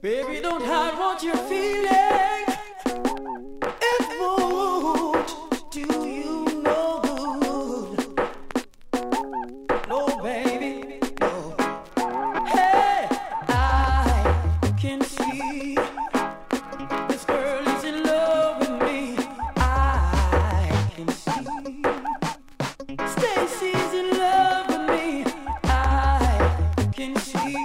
Baby, don't hide what you're feeling. It won't do you no good. No, baby, no. Hey, I can see.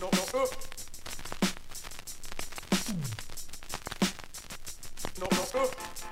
Non, non, euh. Non, non, euh.